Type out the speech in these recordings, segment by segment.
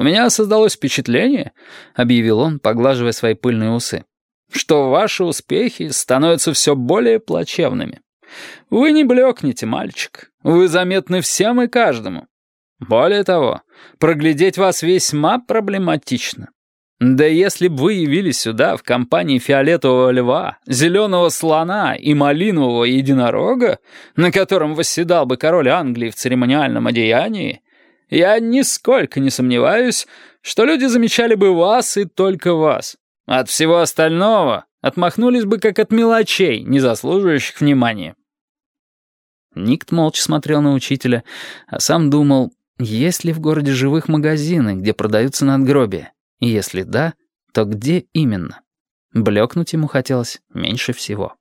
«У меня создалось впечатление», — объявил он, поглаживая свои пыльные усы, «что ваши успехи становятся все более плачевными. Вы не блекнете, мальчик. Вы заметны всем и каждому. Более того, проглядеть вас весьма проблематично. Да если бы вы явились сюда в компании фиолетового льва, зеленого слона и малинового единорога, на котором восседал бы король Англии в церемониальном одеянии, я нисколько не сомневаюсь, что люди замечали бы вас и только вас. От всего остального отмахнулись бы как от мелочей, не заслуживающих внимания. Никт молча смотрел на учителя, а сам думал, есть ли в городе живых магазины, где продаются надгробия. И если да, то где именно? Блекнуть ему хотелось меньше всего.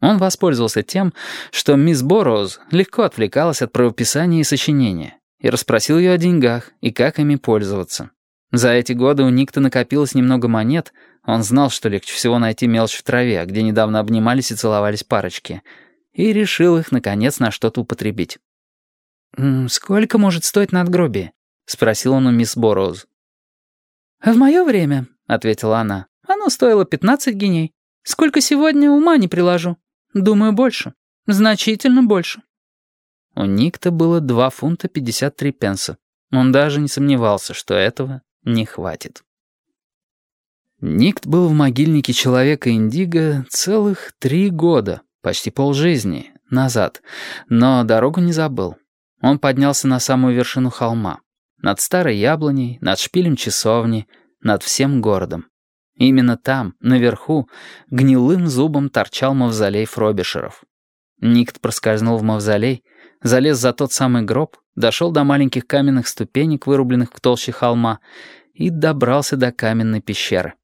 Он воспользовался тем, что мисс Борроуз легко отвлекалась от правописания и сочинения, и расспросил ее о деньгах и как ими пользоваться. За эти годы у Никта накопилось немного монет, он знал, что легче всего найти мелочь в траве, где недавно обнимались и целовались парочки, и решил их, наконец, на что-то употребить. «Сколько может стоить надгробие?» — спросил он у мисс Борроуз. «В мое время», — ответила она, — «оно стоило пятнадцать геней. Сколько сегодня, ума не приложу. Думаю, больше. Значительно больше». У Никта было два фунта пятьдесят три пенса. Он даже не сомневался, что этого не хватит. Никт был в могильнике человека Индиго целых три года, почти полжизни, назад, но дорогу не забыл. Он поднялся на самую вершину холма. Над старой яблоней, над шпилем часовни, над всем городом. Именно там, наверху, гнилым зубом торчал мавзолей Фробишеров. Никт проскользнул в мавзолей, залез за тот самый гроб, дошел до маленьких каменных ступенек, вырубленных в толще холма, и добрался до каменной пещеры.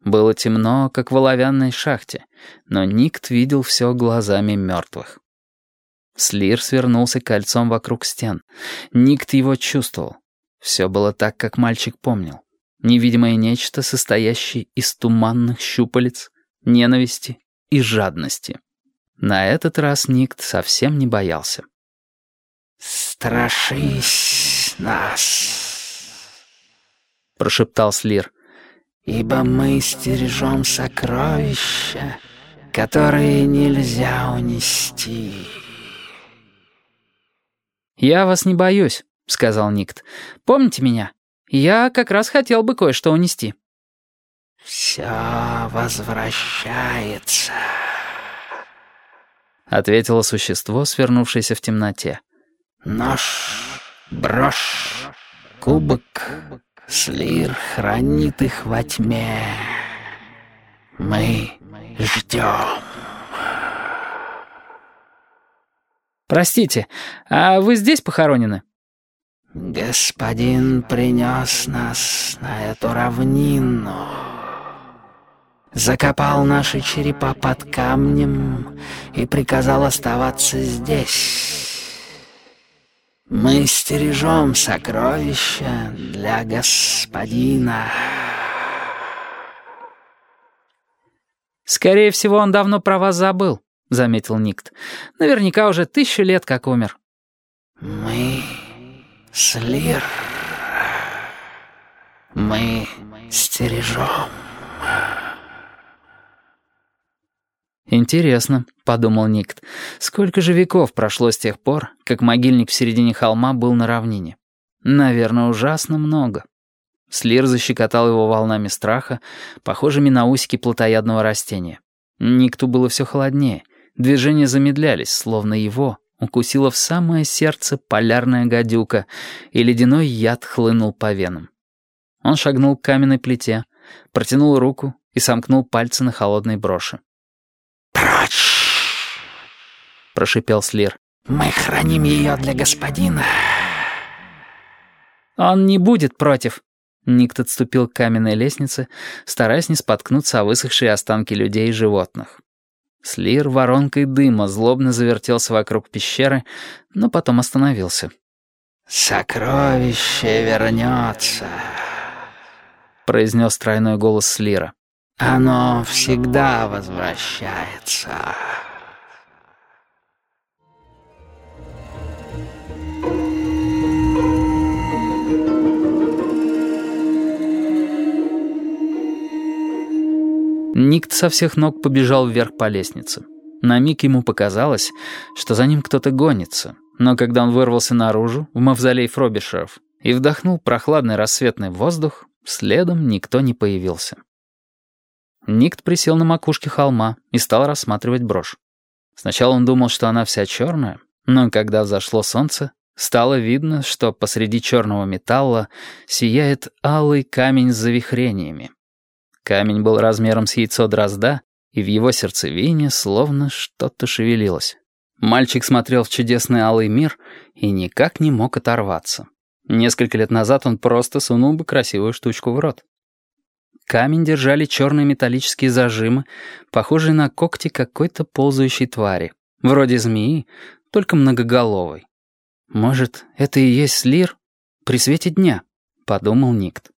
Было темно, как в оловянной шахте, но Никт видел все глазами мертвых. Слир свернулся кольцом вокруг стен. Никт его чувствовал. Все было так, как мальчик помнил. Невидимое нечто, состоящее из туманных щупалец, ненависти и жадности. На этот раз Никт совсем не боялся. «Страшись нас», — прошептал Слир. «Ибо мы стережем сокровища, которые нельзя унести». «Я вас не боюсь», — сказал Никт. «Помните меня? Я как раз хотел бы кое-что унести». «Все возвращается», — ответило существо, свернувшееся в темноте. «Нож, брошь, кубок, слир хранит их во тьме. Мы ждем». «Простите, а вы здесь похоронены?» «Господин принес нас на эту равнину. Закопал наши черепа под камнем и приказал оставаться здесь. Мы стережем сокровища для господина». «Скорее всего, он давно про вас забыл», — заметил Никт. «Наверняка уже тысячу лет как умер». «Мы Слир, мы стережем. «Интересно», — подумал Никт, — «сколько же веков прошло с тех пор, как могильник в середине холма был на равнине? Наверное, ужасно много». Слир защекотал его волнами страха, похожими на усики плотоядного растения. Никту было все холоднее, движения замедлялись, словно его, укусила в самое сердце полярная гадюка, и ледяной яд хлынул по венам. Он шагнул к каменной плите, протянул руку и сомкнул пальцы на холодной броши. «Прочь!» — прошипел Слир. «Мы храним ее для господина». «Он не будет против». Никт отступил к каменной лестнице, стараясь не споткнуться о высохшие останки людей и животных. Слир воронкой дыма злобно завертелся вокруг пещеры, но потом остановился. «Сокровище вернется», — произнес тройной голос Слира. Оно всегда возвращается. Никт со всех ног побежал вверх по лестнице. На миг ему показалось, что за ним кто-то гонится, но когда он вырвался наружу, в мавзолей Фробишеров, и вдохнул прохладный рассветный воздух, следом никто не появился. Никт присел на макушке холма и стал рассматривать брошь. Сначала он думал, что она вся черная, но когда взошло солнце, стало видно, что посреди черного металла сияет алый камень с завихрениями. Камень был размером с яйцо дрозда, и в его сердцевине словно что-то шевелилось. Мальчик смотрел в чудесный алый мир и никак не мог оторваться. Несколько лет назад он просто сунул бы красивую штучку в рот. Камень держали черные металлические зажимы, похожие на когти какой-то ползающей твари, вроде змеи, только многоголовой. «Может, это и есть слир при свете дня?» — подумал Никт.